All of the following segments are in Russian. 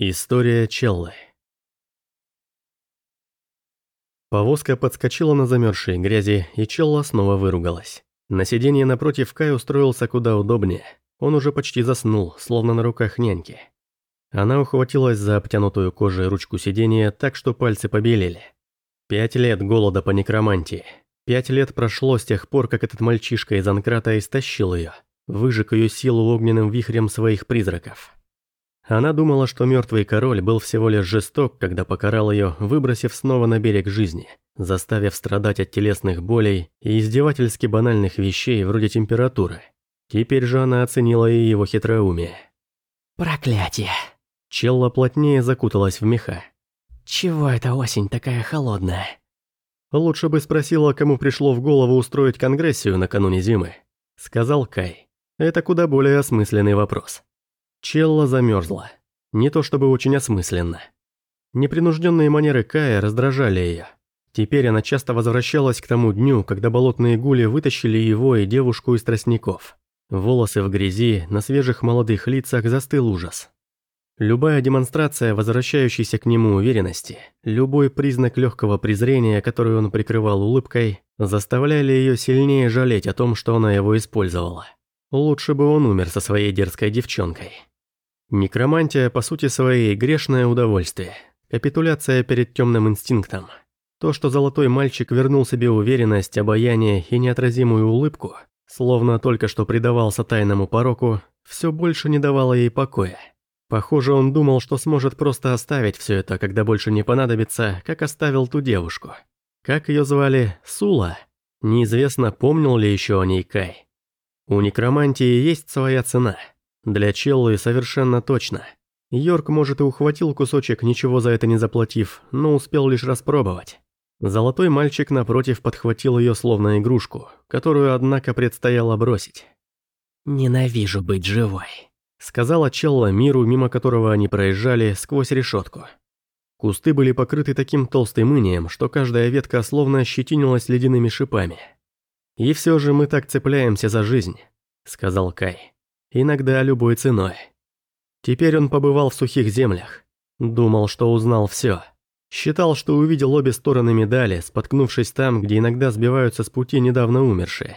История Челлы Повозка подскочила на замерзшей грязи, и Челла снова выругалась. На сиденье напротив Кай устроился куда удобнее. Он уже почти заснул, словно на руках няньки. Она ухватилась за обтянутую кожей ручку сиденья так, что пальцы побелели. Пять лет голода по некромантии. Пять лет прошло с тех пор, как этот мальчишка из Анкрата истощил ее, выжег ее силу огненным вихрем своих призраков. Она думала, что мертвый король был всего лишь жесток, когда покарал ее, выбросив снова на берег жизни, заставив страдать от телесных болей и издевательски банальных вещей вроде температуры. Теперь же она оценила и его хитроумие. «Проклятие!» Челла плотнее закуталась в меха. «Чего эта осень такая холодная?» «Лучше бы спросила, кому пришло в голову устроить конгрессию накануне зимы», — сказал Кай. «Это куда более осмысленный вопрос». Челла замерзла. Не то чтобы очень осмысленно. Непринужденные манеры Кая раздражали ее. Теперь она часто возвращалась к тому дню, когда болотные гули вытащили его и девушку из тростников. Волосы в грязи, на свежих молодых лицах застыл ужас. Любая демонстрация возвращающейся к нему уверенности, любой признак легкого презрения, который он прикрывал улыбкой, заставляли ее сильнее жалеть о том, что она его использовала. Лучше бы он умер со своей дерзкой девчонкой. Некромантия по сути своей грешное удовольствие, капитуляция перед темным инстинктом. То, что золотой мальчик вернул себе уверенность, обаяние и неотразимую улыбку, словно только что предавался тайному пороку, все больше не давало ей покоя. Похоже, он думал, что сможет просто оставить все это, когда больше не понадобится, как оставил ту девушку. Как ее звали? Сула? Неизвестно, помнил ли еще о ней Кай. У некромантии есть своя цена – для Челлы совершенно точно. Йорк, может, и ухватил кусочек, ничего за это не заплатив, но успел лишь распробовать. Золотой мальчик, напротив, подхватил ее словно игрушку, которую, однако, предстояло бросить. «Ненавижу быть живой», — сказала Челла миру, мимо которого они проезжали, сквозь решетку. Кусты были покрыты таким толстым инием, что каждая ветка словно ощетинилась ледяными шипами. «И все же мы так цепляемся за жизнь», — сказал Кай иногда любой ценой. Теперь он побывал в сухих землях. Думал, что узнал все. Считал, что увидел обе стороны медали, споткнувшись там, где иногда сбиваются с пути недавно умершие.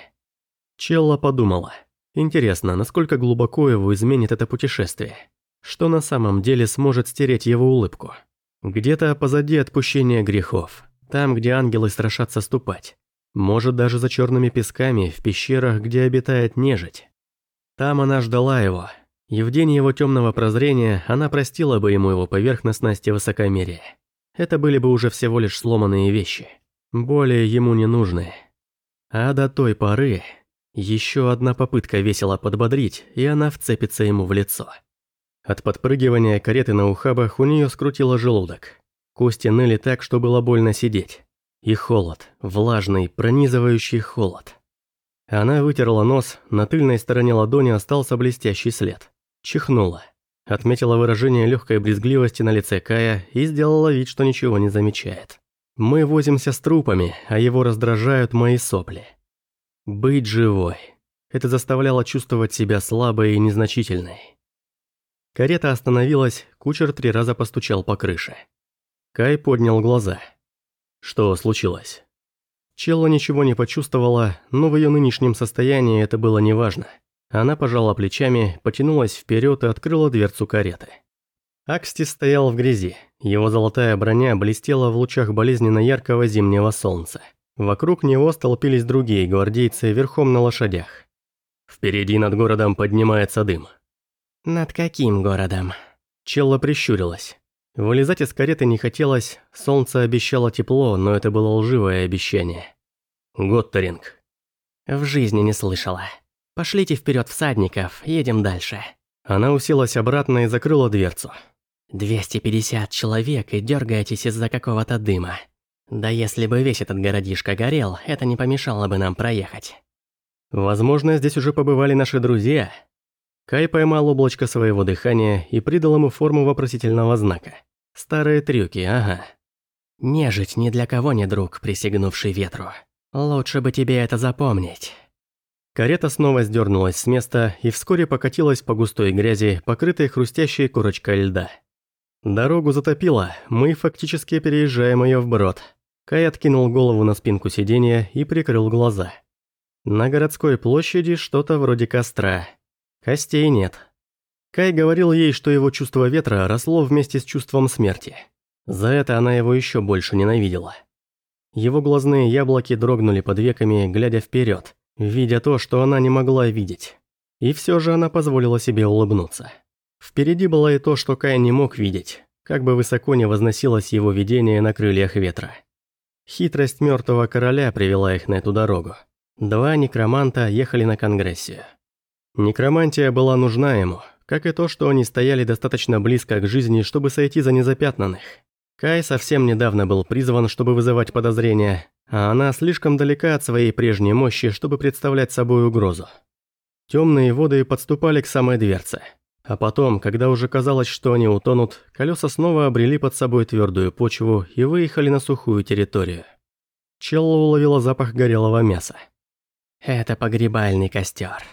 Челла подумала. Интересно, насколько глубоко его изменит это путешествие? Что на самом деле сможет стереть его улыбку? Где-то позади отпущения грехов. Там, где ангелы страшатся ступать. Может, даже за черными песками, в пещерах, где обитает нежить. Там она ждала его, и в день его темного прозрения она простила бы ему его поверхностность и высокомерие. Это были бы уже всего лишь сломанные вещи, более ему не нужные. А до той поры еще одна попытка весело подбодрить, и она вцепится ему в лицо. От подпрыгивания кареты на ухабах у нее скрутило желудок. Кости ныли так, что было больно сидеть. И холод, влажный, пронизывающий холод. Она вытерла нос, на тыльной стороне ладони остался блестящий след. Чихнула. Отметила выражение легкой брезгливости на лице Кая и сделала вид, что ничего не замечает. Мы возимся с трупами, а его раздражают мои сопли. Быть живой. Это заставляло чувствовать себя слабой и незначительной. Карета остановилась, кучер три раза постучал по крыше. Кай поднял глаза. Что случилось? Челла ничего не почувствовала, но в ее нынешнем состоянии это было неважно. Она пожала плечами, потянулась вперед и открыла дверцу кареты. Аксти стоял в грязи. Его золотая броня блестела в лучах болезненно яркого зимнего солнца. Вокруг него столпились другие гвардейцы верхом на лошадях. Впереди над городом поднимается дым. «Над каким городом?» Челла прищурилась. Вылезать из кареты не хотелось, солнце обещало тепло, но это было лживое обещание. Готтеринг. В жизни не слышала. Пошлите вперед всадников, едем дальше. Она уселась обратно и закрыла дверцу. 250 человек и дергаетесь из-за какого-то дыма. Да если бы весь этот городишко горел, это не помешало бы нам проехать. Возможно, здесь уже побывали наши друзья, Кай поймал облачко своего дыхания и придал ему форму вопросительного знака. Старые трюки, ага. Нежить ни для кого не друг, присягнувший ветру. Лучше бы тебе это запомнить. Карета снова сдернулась с места и вскоре покатилась по густой грязи, покрытой хрустящей корочкой льда. Дорогу затопило, мы фактически переезжаем ее вброд. Кай откинул голову на спинку сиденья и прикрыл глаза. На городской площади что-то вроде костра. Костей нет. Кай говорил ей, что его чувство ветра росло вместе с чувством смерти. За это она его еще больше ненавидела. Его глазные яблоки дрогнули под веками, глядя вперед, видя то, что она не могла видеть. И все же она позволила себе улыбнуться. Впереди было и то, что Кай не мог видеть, как бы высоко не возносилось его видение на крыльях ветра. Хитрость мертвого короля привела их на эту дорогу. Два некроманта ехали на конгрессию. Некромантия была нужна ему, как и то, что они стояли достаточно близко к жизни, чтобы сойти за незапятнанных. Кай совсем недавно был призван, чтобы вызывать подозрения, а она слишком далека от своей прежней мощи, чтобы представлять собой угрозу. Темные воды подступали к самой дверце. А потом, когда уже казалось, что они утонут, колеса снова обрели под собой твердую почву и выехали на сухую территорию. Челла уловила запах горелого мяса. «Это погребальный костер.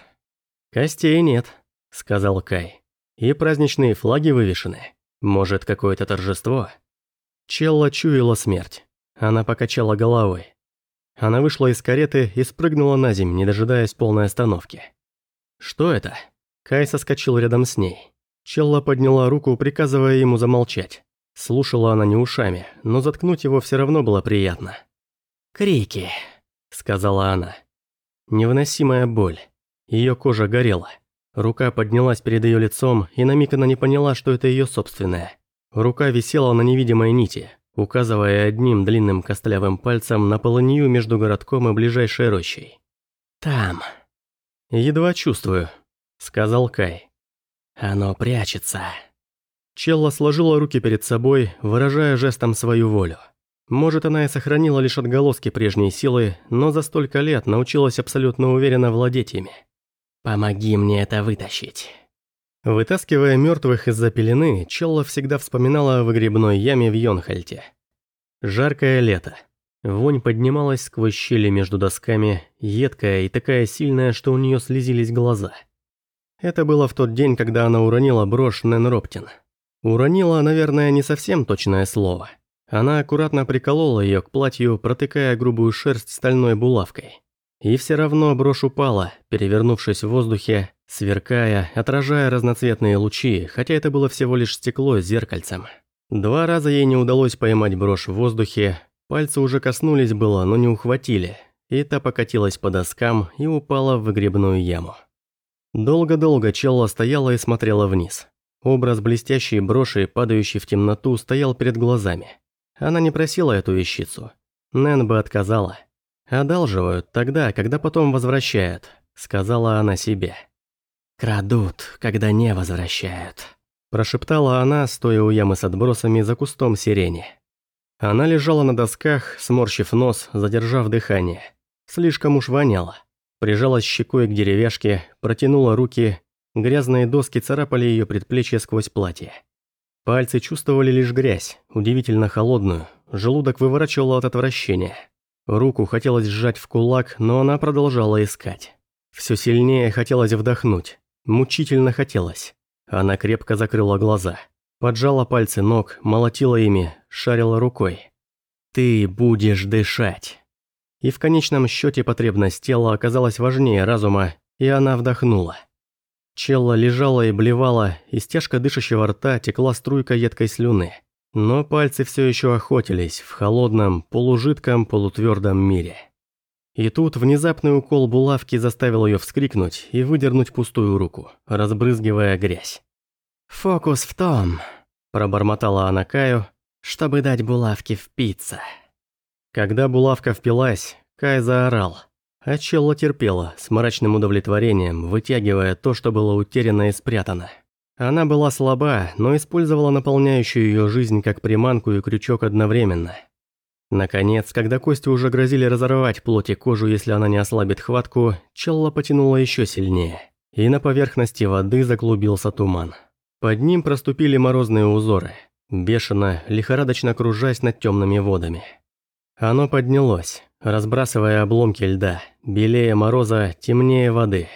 «Костей нет», — сказал Кай. «И праздничные флаги вывешены. Может, какое-то торжество?» Челла чуяла смерть. Она покачала головой. Она вышла из кареты и спрыгнула на землю, не дожидаясь полной остановки. «Что это?» Кай соскочил рядом с ней. Челла подняла руку, приказывая ему замолчать. Слушала она не ушами, но заткнуть его все равно было приятно. «Крики», — сказала она. Невыносимая боль. Ее кожа горела. Рука поднялась перед ее лицом, и на миг она не поняла, что это ее собственная. Рука висела на невидимой нити, указывая одним длинным костлявым пальцем на полынью между городком и ближайшей рощей. «Там». «Едва чувствую», — сказал Кай. «Оно прячется». Челла сложила руки перед собой, выражая жестом свою волю. Может, она и сохранила лишь отголоски прежней силы, но за столько лет научилась абсолютно уверенно владеть ими. «Помоги мне это вытащить». Вытаскивая мертвых из-за пелены, Челла всегда вспоминала о выгребной яме в Йонхальте. Жаркое лето. Вонь поднималась сквозь щели между досками, едкая и такая сильная, что у нее слезились глаза – это было в тот день, когда она уронила брошь Нэн Роптин. Уронила, наверное, не совсем точное слово. Она аккуратно приколола ее к платью, протыкая грубую шерсть стальной булавкой. И все равно брошь упала, перевернувшись в воздухе, сверкая, отражая разноцветные лучи, хотя это было всего лишь стекло с зеркальцем. Два раза ей не удалось поймать брошь в воздухе, пальцы уже коснулись было, но не ухватили, и та покатилась по доскам и упала в выгребную яму. Долго-долго Челла стояла и смотрела вниз. Образ блестящей броши, падающей в темноту, стоял перед глазами. Она не просила эту вещицу. Нэн бы отказала. «Одалживают тогда, когда потом возвращают», — сказала она себе. «Крадут, когда не возвращают», — прошептала она, стоя у ямы с отбросами за кустом сирени. Она лежала на досках, сморщив нос, задержав дыхание. Слишком уж воняло. Прижалась щекой к деревяшке, протянула руки, грязные доски царапали ее предплечье сквозь платье. Пальцы чувствовали лишь грязь, удивительно холодную, желудок выворачивало от отвращения. Руку хотелось сжать в кулак, но она продолжала искать. Все сильнее хотелось вдохнуть, мучительно хотелось. Она крепко закрыла глаза, поджала пальцы ног, молотила ими, шарила рукой. «Ты будешь дышать». И в конечном счете потребность тела оказалась важнее разума, и она вдохнула. Челла лежала и блевала, из тяжко дышащего рта текла струйка едкой слюны. Но пальцы все еще охотились в холодном, полужидком, полутвердом мире. И тут внезапный укол булавки заставил ее вскрикнуть и выдернуть пустую руку, разбрызгивая грязь. «Фокус в том», – пробормотала она Каю, – «чтобы дать булавке впиться». Когда булавка впилась, Кай заорал. А Челла терпела, с мрачным удовлетворением, вытягивая то, что было утеряно и спрятано. Она была слаба, но использовала наполняющую ее жизнь как приманку и крючок одновременно. Наконец, когда кости уже грозили разорвать плоть и кожу, если она не ослабит хватку, Челла потянула еще сильнее. И на поверхности воды заклубился туман. Под ним проступили морозные узоры, бешено, лихорадочно кружась над темными водами. Оно поднялось, разбрасывая обломки льда, белее мороза, темнее воды.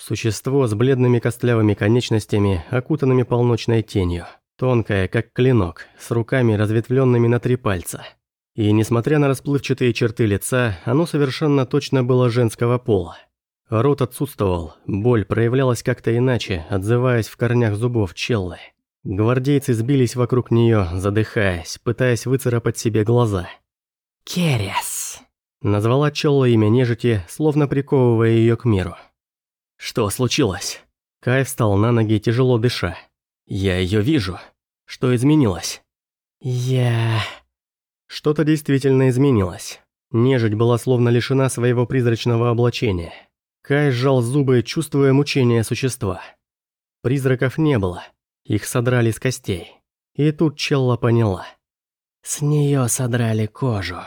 Существо с бледными костлявыми конечностями, окутанными полночной тенью. Тонкое, как клинок, с руками, разветвленными на три пальца. И несмотря на расплывчатые черты лица, оно совершенно точно было женского пола. Рот отсутствовал, боль проявлялась как-то иначе, отзываясь в корнях зубов Челлы. Гвардейцы сбились вокруг нее, задыхаясь, пытаясь выцарапать себе глаза. «Керес!» Назвала Челла имя нежити, словно приковывая ее к миру. «Что случилось?» Кай встал на ноги, тяжело дыша. «Я ее вижу. Что изменилось?» «Я...» Что-то действительно изменилось. Нежить была словно лишена своего призрачного облачения. Кай сжал зубы, чувствуя мучение существа. Призраков не было. Их содрали с костей. И тут Челла поняла. С нее содрали кожу.